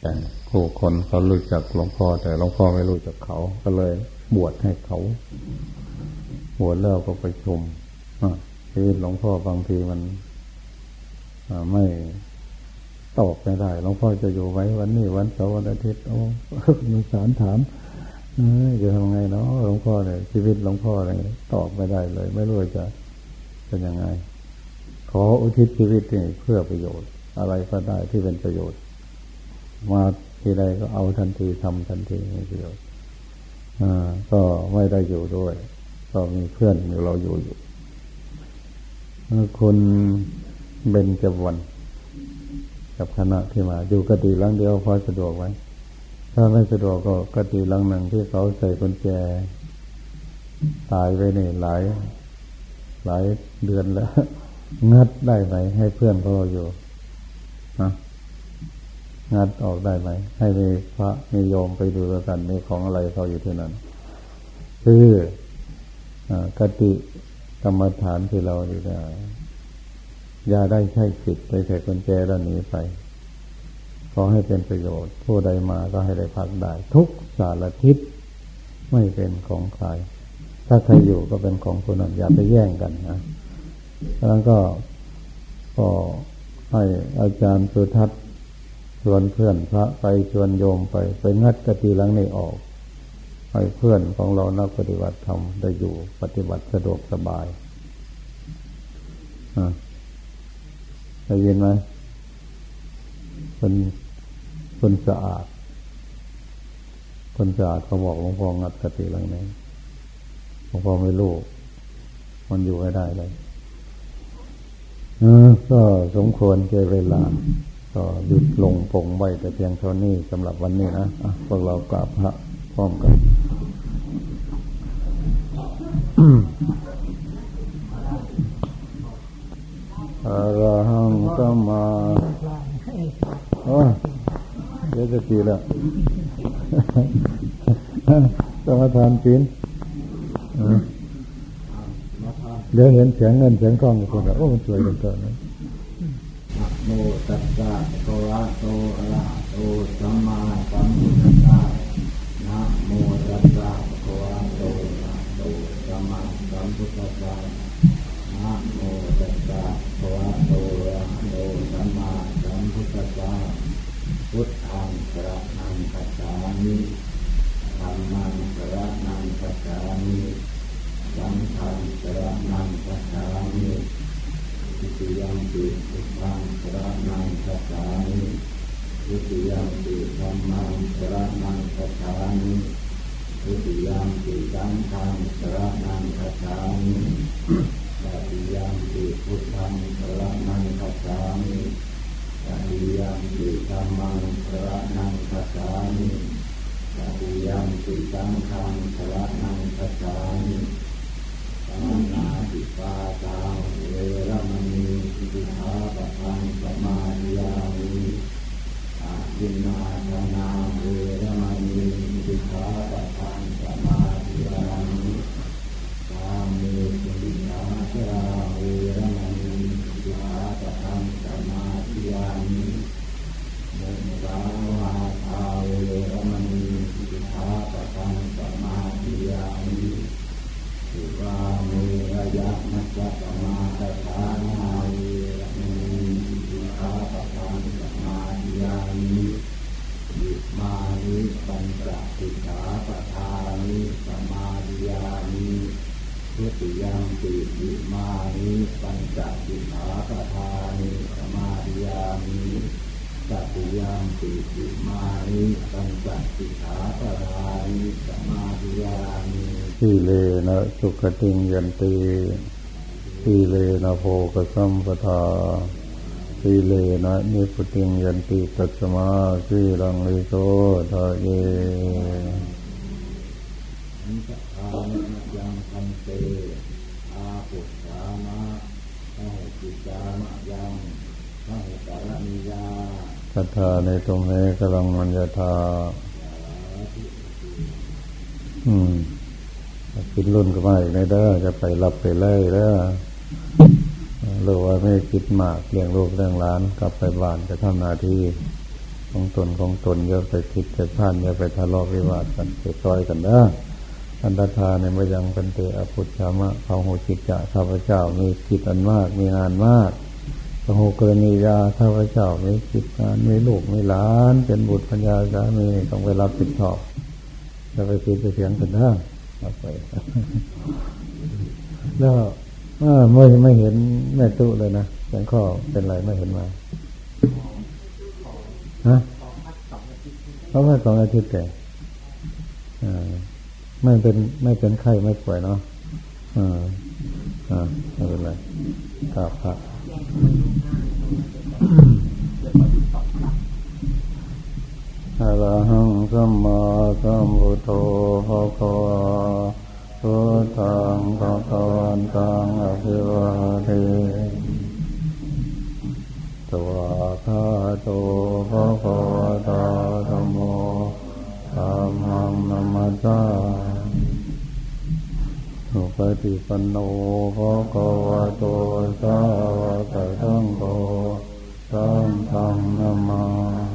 แต่ผู้คนเขารู้จักหลวงพ่อ แต่หลวงพ่อไม่รู้จักเขา ก็เลยบวชให้เขา บวชแล้วก็ไปชุมชีวิตหลวงพ่อบางทีมันไม่ตอบไม่ได้หลวงพ่อจะอยู่ไว้วันนี้วันเสาร์วันอาทิตย์โอ้มีสารถามจะทำไงเนาะหลวงพ่อเนี่ยชีวิตหลวงพ่อเนี่ยตอบไม่ได้เลย ไม่รู้จะเป็นยังไง ขออุทิศชีวิตนี่เพื่อประโยชน์ อะไรก็ได้ที่เป็นประโยชน์ มาทีใดก็เอาทันทีทำทันทีมีประโยชน์อ่าก็ไม่ได้อยู่ด้วย ก็มีเพื่อนอยู่เราอยู่อยู่คุณเบนจวันกับคณะที่มาอยู่กติลังเดียวพอสะดวกไว้ ถ้าไม่สะดวกก็กติลังหนึ่งที่เขาใส่กุญแจ ตายไปนี่หลายหลายเดือนแล้ว งัดได้ไหมให้เพื่อนเขาอยู่นะ งัดออกได้ไหม ให้มีพระมีโยมไปดูกัน มีของอะไรเขาอยู่ที่นั่นคืออกติกรรมฐานที่เราอยู่ได้อย่าได้ใช้สิทธิ์ไปใส่กุญแจแล้วหนีไป ขอให้เป็นประโยชน์ ผู้ใดมาก็ให้ได้พักได้ ทุกสารทิศไม่เป็นของใคร ถ้าใครอยู่ก็เป็นของคนนั้นอย่าไปแย่งกันนะแล้วก็ก็ให้อาจารย์สุทัศน์ วนเพื่อนพระไปชวนโยมไป ไปงัดกติลังนี้ออกให้เพื่อนของเรานักปฏิบัติธรรมได้อยู่ปฏิบัติสะดวกสบายอได้ยินไหมคนคนสะอาด คนสะอาดเขาบอกหลวงพ่องัดกติหลังนี้หลวงพ่อไม่รู้มันอยู่ไม่ได้เลยก็สมควรเจเวลา ก็หยุดลงปงไว้แต่เพียงเท่านี้สำหรับวันนี้นะะพวกเรากราบพระพร้อมกันอรหังสัมมาโอ้เดี๋ยวจะตีแล้วสมาทานปีนเดี๋ยวเห็นเสียงเงินเสียงกล้องคนละโอ้มันสวยเหลือเกินนะ พุทธังสระนังคัจฉามิธรรมังสระนังคัจฉามิสังฆังสระนังคัจฉามิทุติยมปิพุทธังสระนังคัจฉามิทุติยมปิธรรมังสระนังคัจฉามิทุติยมปิสังฆังสระนังคัจฉามิตติยมปิพุทธังสระ ระ ติธรรมังสระนังคัจฉามิตติยมปิสังฆังสระนัง ฐานาเวรมณีสิกขาปะทังสมาธิยามิยิมานิปัญจสิกขาปะทานิ สะมาทิยามิ ทุติยัมปิ อิมานิปัญจะ สิกขาปะทานิ สะมาทิยามิตติยมปิยิมานิปัญจสิกขาปะทานิสมาธิยามิทีเลนะสุคะติงยันติ สีเลนะโภคะสัมปะทา สีเลนะนิพพุติงยันติตัสมาสีลัง วิโสธะเยอันตะทานยังพันเตอาปุสามะพระจิตามะยังพระกรณียา ศรัทธาในตรงนี้กำลังมันจะทาอืมคิดรุ่นก็มาอีกในเด้อจะไปรับไปไล่เด้อหรือว่าไม่คิดมากเลี้ยงลูกเลี้ยงหลาน กลับไปบ้านจะทำหน้าที่ของตนของตนอย่าไปคิดจะพลาดอย่าไปทะเลาะวิวาทกันไปซอยกันเด้ออันตทาในมยังเป็นเตอภุชามะเขาหูจิตจะข้าพเจ้ามีคิดอันมากมีงานมาก ระโหกรณียาข้าพเจ้ามีคิดงานมีลูกมีหลาน เป็นบุตรพัญญาสามีต้องไปรับผิดชอบจะไปคิดจะเสียงกันเด้อไปแล้วไม่ไม่เห็นแม่ตู้เลยนะแังข้อเป็นไรไม่เห็นมาฮะเขาว่าสองอาทิตย์แต่ไม่เป็นไม่เป็นไข้ไม่ป่วยเนาะอ่าอ่าไม่เป็นไรกราบพระอรหัง สัมมาสัมพุทโธภะคะวะพุทธังภะคะวันตังอภิวาเทตวข้าโตภะคะวะตาธรรมโมธรรมังนัมจาสุปฏิปันโนภะคะวะโตสาวกสังโฆสังฆนามา